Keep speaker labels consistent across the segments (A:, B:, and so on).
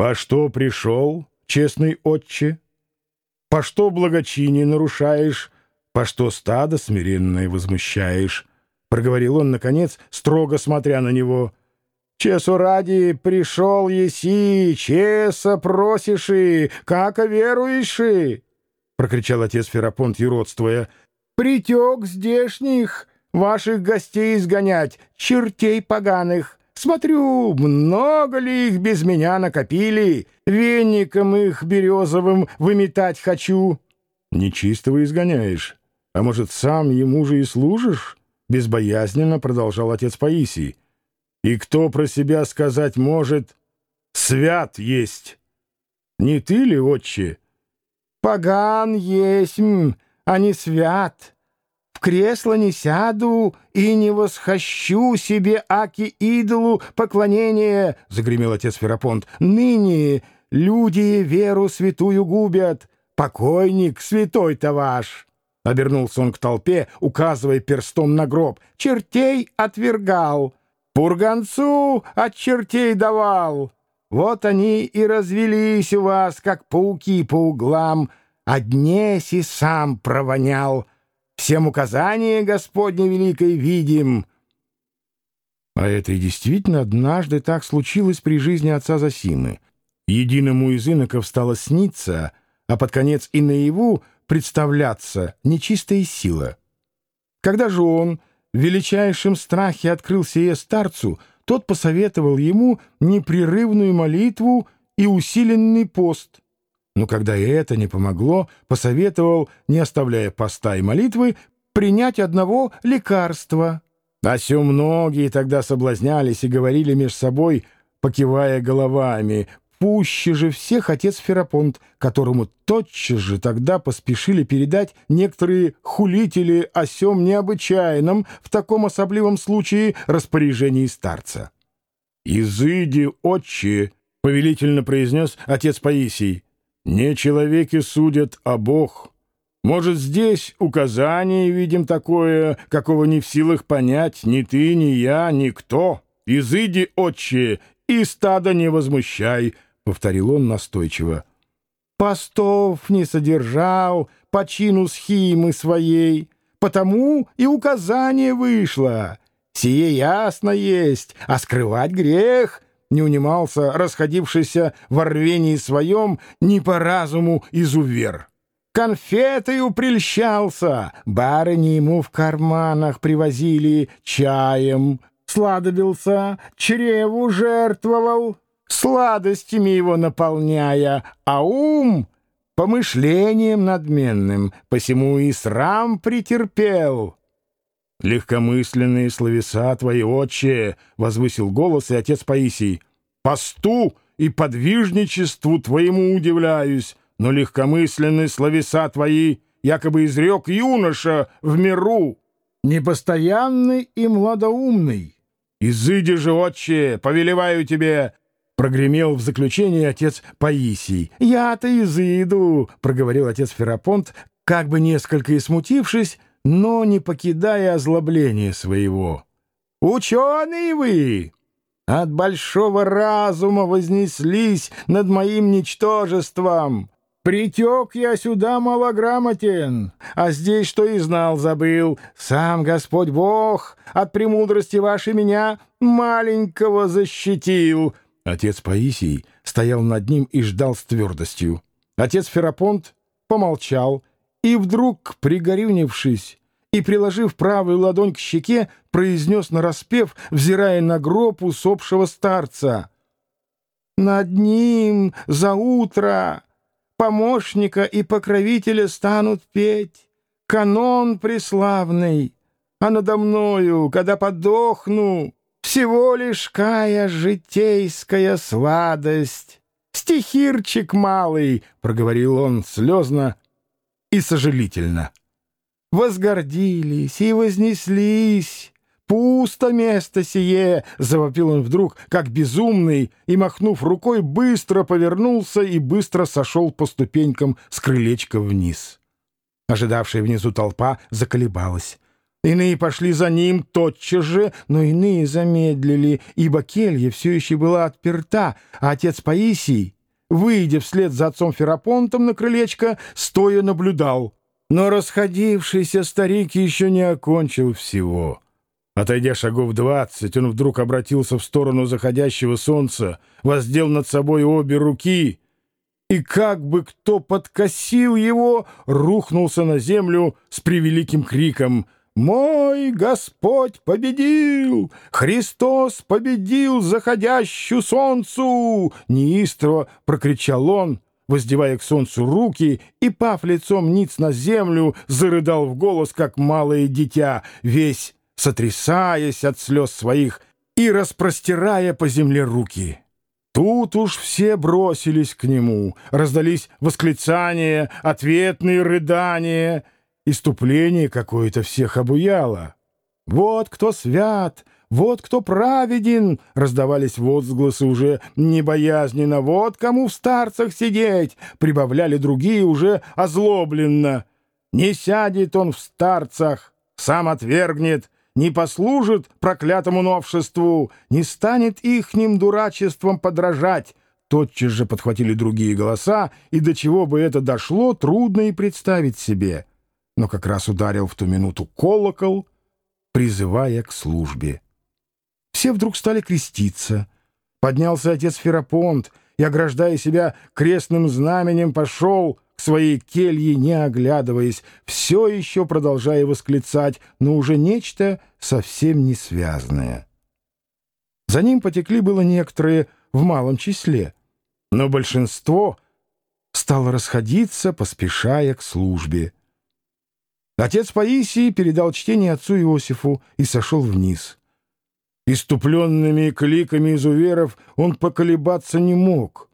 A: «По что пришел, честный отче? По что благочиние нарушаешь? По что стадо смиренное возмущаешь?» Проговорил он, наконец, строго смотря на него. «Чесу ради пришел еси, чеса просишь и, как веруешь и!» Прокричал отец Ферапонт, юродствуя. «Притек здешних ваших гостей изгонять, чертей поганых!» Смотрю, много ли их без меня накопили, веником их березовым выметать хочу. Нечистого изгоняешь, а может, сам ему же и служишь? Безбоязненно продолжал отец Паисий. И кто про себя сказать может, свят есть. Не ты ли, отче? Поган есть, а не свят кресло не сяду и не восхощу себе аки идолу поклонение, — загремел отец Ферапонт. — Ныне люди веру святую губят. Покойник святой-то ваш! — обернулся он к толпе, указывая перстом на гроб. — Чертей отвергал, пурганцу от чертей давал. Вот они и развелись у вас, как пауки по углам, а днесь и сам провонял — Всем указания Господне Великой видим». А это и действительно однажды так случилось при жизни отца Зосимы. Единому из иноков стало сниться, а под конец и наяву представляться нечистая сила. Когда же он в величайшем страхе открыл сие старцу, тот посоветовал ему непрерывную молитву и усиленный пост — но когда и это не помогло, посоветовал, не оставляя поста и молитвы, принять одного лекарства. А сё многие тогда соблазнялись и говорили между собой, покивая головами, пуще же всех отец Ферапонт, которому тотчас же тогда поспешили передать некоторые хулители о сём необычайном, в таком особливом случае, распоряжении старца. «Изыди, отче!» — повелительно произнес отец Паисий — не человеки судят, а Бог. Может, здесь указание видим такое, какого не в силах понять ни ты, ни я, никто. Изыди, отче, и стадо не возмущай, — повторил он настойчиво. Постов не содержал по чину схимы своей, потому и указание вышло. Сие ясно есть, а скрывать грех — не унимался расходившийся в рвении своем не по разуму изувер. Конфетою прельщался, барыни ему в карманах привозили чаем, сладобился, чреву жертвовал, сладостями его наполняя, а ум — помышлением надменным, посему и срам претерпел. «Легкомысленные словеса твои, отче!» — возвысил голос и отец Паисий. «Посту и подвижничеству твоему удивляюсь, но легкомысленные словеса твои якобы изрек юноша в миру, непостоянный и младоумный. Изыди же, отче, повелеваю тебе!» Прогремел в заключении отец Паисий. «Я-то изыду!» — проговорил отец Ферапонт, как бы несколько и смутившись, но не покидая озлобления своего. «Ученые вы! От большого разума вознеслись над моим ничтожеством. Притек я сюда малограмотен, а здесь что и знал забыл. Сам Господь Бог от премудрости вашей меня маленького защитил». Отец Паисий стоял над ним и ждал с твердостью. Отец Ферапонт помолчал и вдруг, пригорюнившись и, приложив правую ладонь к щеке, произнес нараспев, взирая на гроб усопшего старца. «Над ним за утро помощника и покровителя станут петь, канон преславный, а надо мною, когда подохну, всего лишь кая житейская сладость». «Стихирчик малый!» — проговорил он слезно и сожалительно. «Возгордились и вознеслись! Пусто место сие!» — завопил он вдруг, как безумный, и, махнув рукой, быстро повернулся и быстро сошел по ступенькам с крылечка вниз. Ожидавшая внизу толпа заколебалась. Иные пошли за ним тотчас же, но иные замедлили, ибо келья все еще была отперта, а отец Паисий, выйдя вслед за отцом Ферапонтом на крылечко, стоя наблюдал. Но расходившийся старик еще не окончил всего. Отойдя шагов двадцать, он вдруг обратился в сторону заходящего солнца, воздел над собой обе руки и, как бы кто подкосил его, рухнулся на землю с превеликим криком «Мой Господь победил! Христос победил заходящую солнцу!» Неистово прокричал он, воздевая к солнцу руки, и, пав лицом ниц на землю, зарыдал в голос, как малое дитя, весь сотрясаясь от слез своих и распростирая по земле руки. Тут уж все бросились к нему, раздались восклицания, ответные рыдания, иступление какое-то всех обуяло. «Вот кто свят! Вот кто праведен!» — раздавались возгласы уже небоязненно. «Вот кому в старцах сидеть!» — прибавляли другие уже озлобленно. «Не сядет он в старцах, сам отвергнет!» не послужит проклятому новшеству, не станет ихним дурачеством подражать. Тотчас же подхватили другие голоса, и до чего бы это дошло, трудно и представить себе. Но как раз ударил в ту минуту колокол, призывая к службе. Все вдруг стали креститься. Поднялся отец Ферапонт и, ограждая себя крестным знаменем, пошел — своей келье, не оглядываясь, все еще продолжая восклицать, но уже нечто совсем не связанное. За ним потекли было некоторые в малом числе, но большинство стало расходиться, поспешая к службе. Отец Паисий передал чтение отцу Иосифу и сошел вниз. Иступленными кликами изуверов он поколебаться не мог,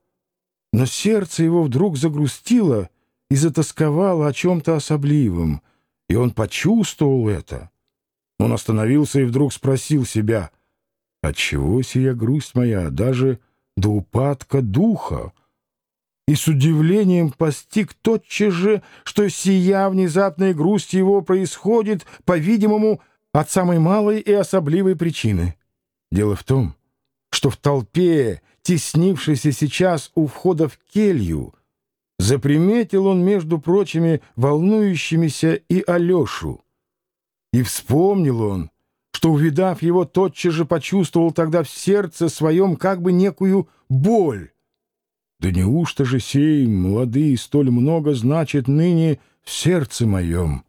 A: но сердце его вдруг загрустило — и затасковала о чем-то особливом, и он почувствовал это. Он остановился и вдруг спросил себя, «Отчего сия грусть моя, даже до упадка духа?» И с удивлением постиг тотчас же, что сия внезапная грусть его происходит, по-видимому, от самой малой и особливой причины. Дело в том, что в толпе, теснившейся сейчас у входа в келью, заприметил он, между прочими, волнующимися и Алешу. И вспомнил он, что, увидав его, тотчас же почувствовал тогда в сердце своем как бы некую боль. Да неужто же сей, молодые, столь много значит ныне в сердце моем?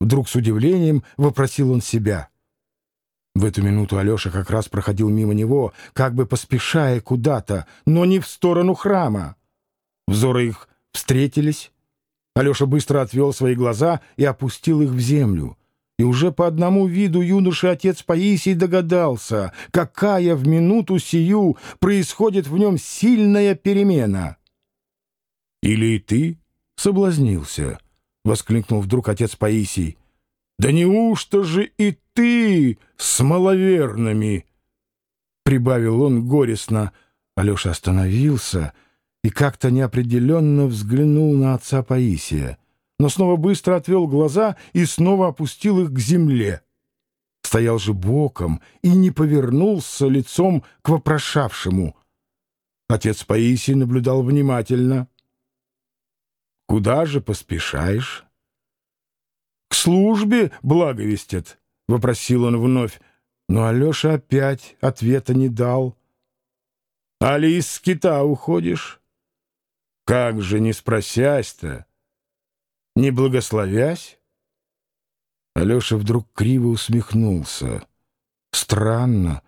A: Вдруг с удивлением вопросил он себя. В эту минуту Алеша как раз проходил мимо него, как бы поспешая куда-то, но не в сторону храма. Взоры их встретились. Алеша быстро отвел свои глаза и опустил их в землю. И уже по одному виду юноши отец Паисий догадался, какая в минуту сию происходит в нем сильная перемена. «Или и ты соблазнился?» — воскликнул вдруг отец Паисий. «Да неужто же и ты с маловерными?» Прибавил он горестно. Алеша остановился — и как-то неопределенно взглянул на отца Паисия, но снова быстро отвел глаза и снова опустил их к земле. Стоял же боком и не повернулся лицом к вопрошавшему. Отец Паисий наблюдал внимательно. «Куда же поспешаешь?» «К службе благовестят», — вопросил он вновь, но Алеша опять ответа не дал. «Али из скита уходишь?» Как же не спросясь-то, не благословясь? Алеша вдруг криво усмехнулся. Странно,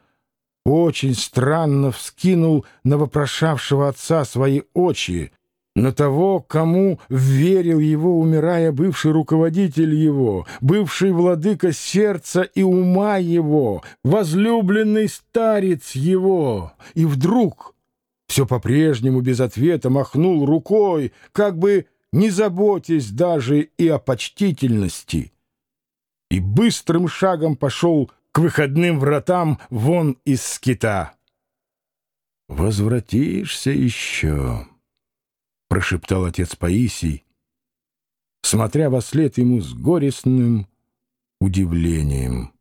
A: очень странно вскинул на вопрошавшего отца свои очи, на того, кому верил его, умирая, бывший руководитель его, бывший владыка сердца и ума его, возлюбленный старец его. И вдруг все по-прежнему без ответа махнул рукой, как бы не заботясь даже и о почтительности, и быстрым шагом пошел к выходным вратам вон из скита. «Возвратишься еще», — прошептал отец Паисий, смотря во след ему с горестным, удивлением.